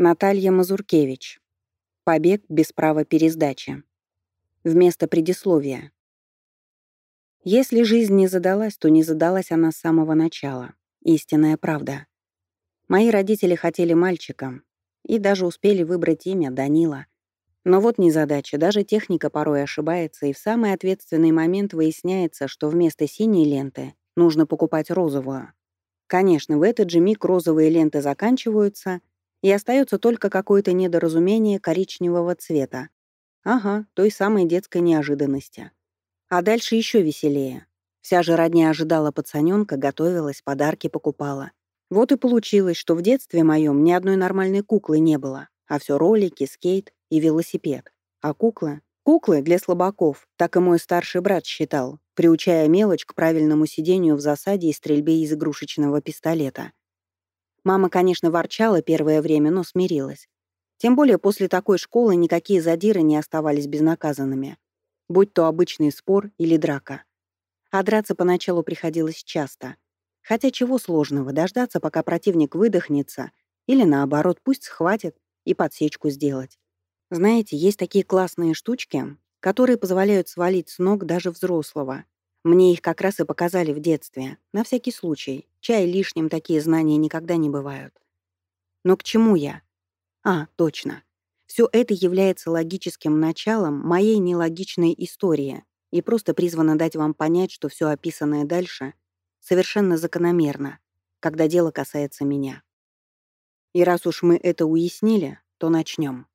Наталья Мазуркевич. Побег без права пересдачи. Вместо предисловия. Если жизнь не задалась, то не задалась она с самого начала. Истинная правда. Мои родители хотели мальчика и даже успели выбрать имя Данила. Но вот незадача, даже техника порой ошибается, и в самый ответственный момент выясняется, что вместо синей ленты нужно покупать розовую. Конечно, в этот же миг розовые ленты заканчиваются, и остается только какое-то недоразумение коричневого цвета. Ага, той самой детской неожиданности. А дальше еще веселее. Вся же родня ожидала пацаненка, готовилась, подарки покупала. Вот и получилось, что в детстве моем ни одной нормальной куклы не было, а все ролики, скейт и велосипед. А куклы? Куклы для слабаков, так и мой старший брат считал, приучая мелочь к правильному сидению в засаде и стрельбе из игрушечного пистолета. Мама, конечно, ворчала первое время, но смирилась. Тем более после такой школы никакие задиры не оставались безнаказанными. Будь то обычный спор или драка. А драться поначалу приходилось часто. Хотя чего сложного, дождаться, пока противник выдохнется, или наоборот, пусть схватит и подсечку сделать. Знаете, есть такие классные штучки, которые позволяют свалить с ног даже взрослого. Мне их как раз и показали в детстве, на всякий случай. Чай лишним такие знания никогда не бывают. Но к чему я? А, точно. Все это является логическим началом моей нелогичной истории и просто призвано дать вам понять, что все описанное дальше совершенно закономерно, когда дело касается меня. И раз уж мы это уяснили, то начнем.